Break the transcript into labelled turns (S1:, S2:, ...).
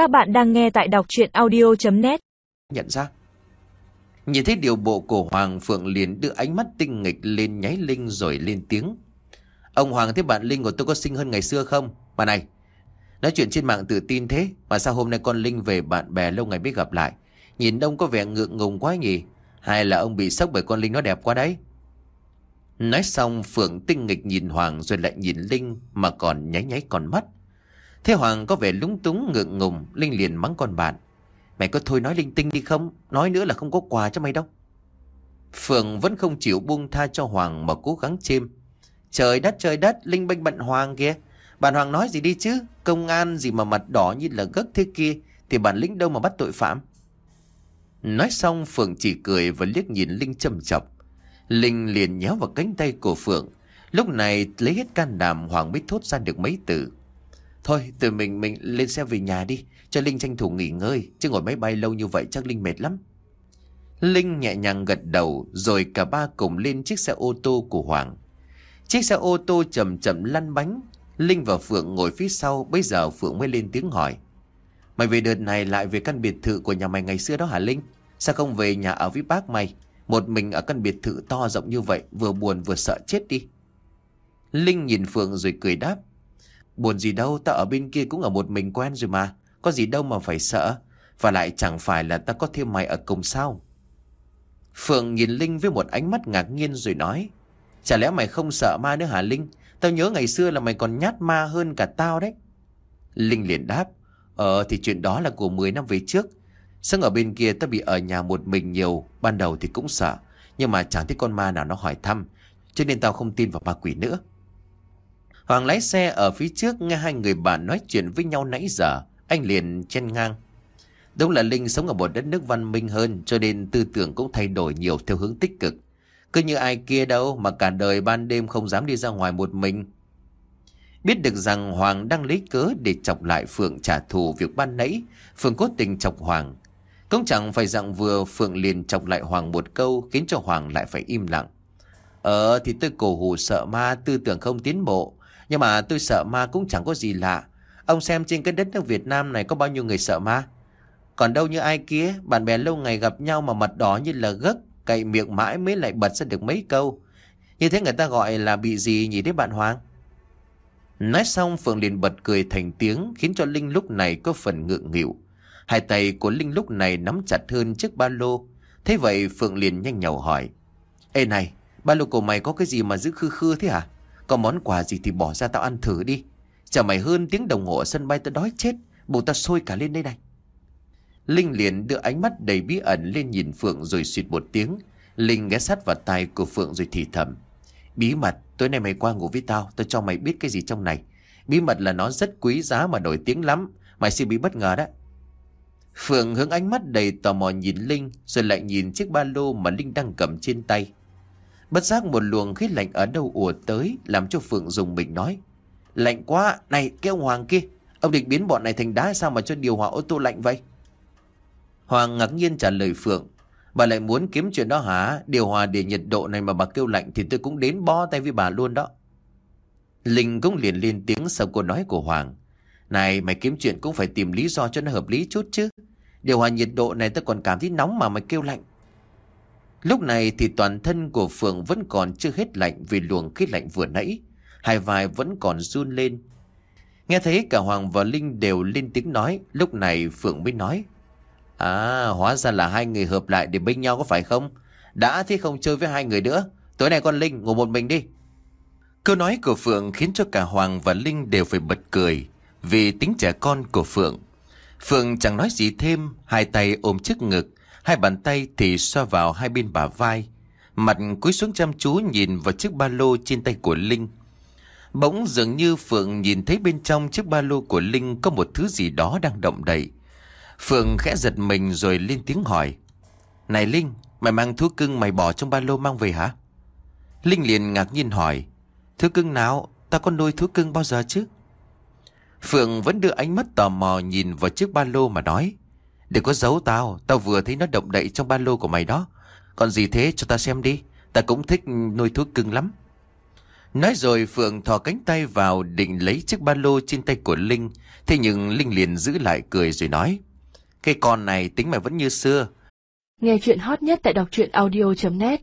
S1: Các bạn đang nghe tại đọc chuyện audio.net
S2: Nhận ra. Nhìn thấy điều bộ của Hoàng Phượng liền đưa ánh mắt tinh nghịch lên nháy Linh rồi lên tiếng. Ông Hoàng thấy bạn Linh của tôi có xinh hơn ngày xưa không? mà này, Nói chuyện trên mạng tự tin thế, Mà sao hôm nay con Linh về bạn bè lâu ngày biết gặp lại? Nhìn ông có vẻ ngượng ngùng quá nhỉ? Hay là ông bị sốc bởi con Linh nó đẹp quá đấy? Nói xong, Phượng tinh nghịch nhìn Hoàng rồi lại nhìn Linh mà còn nháy nháy con mắt. Thế Hoàng có vẻ lúng túng ngượng ngùng, Linh liền mắng con bạn. Mày có thôi nói linh tinh đi không? Nói nữa là không có quà cho mày đâu. Phượng vẫn không chịu buông tha cho Hoàng mà cố gắng chêm. Trời đất trời đất, Linh bênh bận Hoàng kìa. Bạn Hoàng nói gì đi chứ? Công an gì mà mặt đỏ như là gấc thế kia thì bản lĩnh đâu mà bắt tội phạm. Nói xong Phượng chỉ cười và liếc nhìn Linh châm chọc. Linh liền nhéo vào cánh tay của Phượng. Lúc này lấy hết can đảm Hoàng mới thốt ra được mấy từ. Thôi từ mình mình lên xe về nhà đi. Cho Linh tranh thủ nghỉ ngơi. Chứ ngồi máy bay lâu như vậy chắc Linh mệt lắm. Linh nhẹ nhàng gật đầu, rồi cả ba cùng lên chiếc xe ô tô của Hoàng. Chiếc xe ô tô chậm chậm lăn bánh. Linh và Phượng ngồi phía sau. Bây giờ Phượng mới lên tiếng hỏi. Mày về đợt này lại về căn biệt thự của nhà mày ngày xưa đó hả Linh? Sao không về nhà ở với bác mày? Một mình ở căn biệt thự to rộng như vậy, Vừa buồn vừa sợ chết đi Linh nhìn Phượng rồi cười đáp Buồn gì đâu ta ở bên kia cũng ở một mình quen rồi mà. Có gì đâu mà phải sợ. Và lại chẳng phải là ta có thêm mày ở cùng sao? Phượng nhìn Linh với một ánh mắt ngạc nhiên rồi nói, Chả lẽ mày không sợ ma nữa hả, Linh? Tao nhớ ngày xưa là mày còn nhát ma hơn cả tao đấy. Linh liền đáp Ờ thì chuyện đó là của 10 năm về trước. Sáng ở bên kia ta bị ở nhà một mình nhiều, Ban đầu thì cũng sợ. Nhưng mà chẳng thấy con ma nào nó hỏi thăm, Cho nên tao không tin vào ma quỷ nữa. Hoàng lái xe ở phía trước Nghe hai người bạn nói chuyện với nhau nãy giờ. Anh liền chen ngang. Đúng là Linh sống ở một đất nước văn minh hơn, Cho nên tư tưởng cũng thay đổi nhiều theo hướng tích cực. Cứ như ai kia đâu, Mà cả đời ban đêm không dám đi ra ngoài một mình. Biết được rằng Hoàng đang lấy cớ để chọc lại Phượng trả thù việc ban nãy, Phượng cố tình chọc Hoàng. Cũng chẳng phải rằng vừa Phượng liền chọc lại Hoàng một câu, khiến cho Hoàng lại phải im lặng. Ờ thì tôi cổ hù sợ ma, tư tưởng không tiến bộ. Nhưng mà tôi sợ ma cũng chẳng có gì lạ. Ông xem trên cái đất nước Việt Nam này có bao nhiêu người sợ ma. Còn đâu như ai kia, bạn bè lâu ngày gặp nhau mà mặt đỏ như là gấc, cậy miệng mãi mới lại bật ra được mấy câu. Như thế người ta gọi là bị gì nhỉ đấy bạn Hoàng? Nói xong Phượng liền bật cười thành tiếng khiến cho Linh lúc này có phần ngượng nghịu. Hai tay của Linh lúc này nắm chặt hơn chiếc ba lô. Thế vậy Phượng liền nhanh nhầu hỏi. Ê này, ba lô của mày có cái gì mà giữ khư khư thế hả? Có món quà gì thì bỏ ra tao ăn thử đi. Chả mày hơn tiếng đồng hồ ở sân bay tao đói chết. Bụng tao sôi cả lên đây này. Linh liền đưa ánh mắt đầy bí ẩn lên nhìn Phượng rồi suyệt một tiếng. Linh ghé sát vào tai của Phượng rồi thì thầm. Bí mật, tối nay mày qua ngủ với tao, tao cho mày biết cái gì trong này. Bí mật là nó rất quý giá mà nổi tiếng lắm. Mày sẽ bị bất ngờ đó. Phượng hướng ánh mắt đầy tò mò nhìn Linh rồi lại nhìn chiếc ba lô mà Linh đang cầm trên tay. Bất giác một luồng khí lạnh ở đâu ùa tới làm cho Phượng dùng mình nói. Lạnh quá, này cái ông Hoàng kia, ông định biến bọn này thành đá sao mà cho điều hòa ô tô lạnh vậy? Hoàng ngạc nhiên trả lời Phượng. Bà lại muốn kiếm chuyện đó hả? Điều hòa để nhiệt độ này mà bà kêu lạnh thì tôi cũng đến bó tay với bà luôn đó. Linh cũng liền lên tiếng sau câu nói của Hoàng. Này mày kiếm chuyện cũng phải tìm lý do cho nó hợp lý chút chứ. Điều hòa nhiệt độ này tôi còn cảm thấy nóng mà mày kêu lạnh. Lúc này thì toàn thân của Phượng vẫn còn chưa hết lạnh vì luồng khí lạnh vừa nãy. Hai vai vẫn còn run lên. Nghe thấy cả Hoàng và Linh đều lên tiếng nói. Lúc này Phượng mới nói. À hóa ra là hai người hợp lại để bên nhau có phải không? Đã thế không chơi với hai người nữa. Tối nay con Linh ngủ một mình đi. Câu nói của Phượng khiến cho cả Hoàng và Linh đều phải bật cười vì tính trẻ con của Phượng. Phượng chẳng nói gì thêm, hai tay ôm trước ngực, hai bàn tay thì xoa vào hai bên bả vai. Mặt cúi xuống chăm chú nhìn vào chiếc ba lô trên tay của Linh. Bỗng dường như Phượng nhìn thấy bên trong chiếc ba lô của Linh có một thứ gì đó đang động đậy. Phượng khẽ giật mình rồi lên tiếng hỏi. Này Linh, mày mang thú cưng mày bỏ trong ba lô mang về hả? Linh liền ngạc nhiên hỏi. Thú cưng nào? Ta có nuôi thú cưng bao giờ chứ? Phượng vẫn đưa ánh mắt tò mò nhìn vào chiếc ba lô mà nói. Đừng có giấu tao, tao vừa thấy nó động đậy trong ba lô của mày đó. Còn gì thế cho ta xem đi, ta cũng thích nuôi thú cưng lắm. Nói rồi Phượng thò cánh tay vào định lấy chiếc ba lô trên tay của Linh. Thế nhưng Linh liền giữ lại cười rồi nói. Cái con này tính mày vẫn như xưa.
S3: Nghe chuyện hot nhất tại đọc truyện audio.net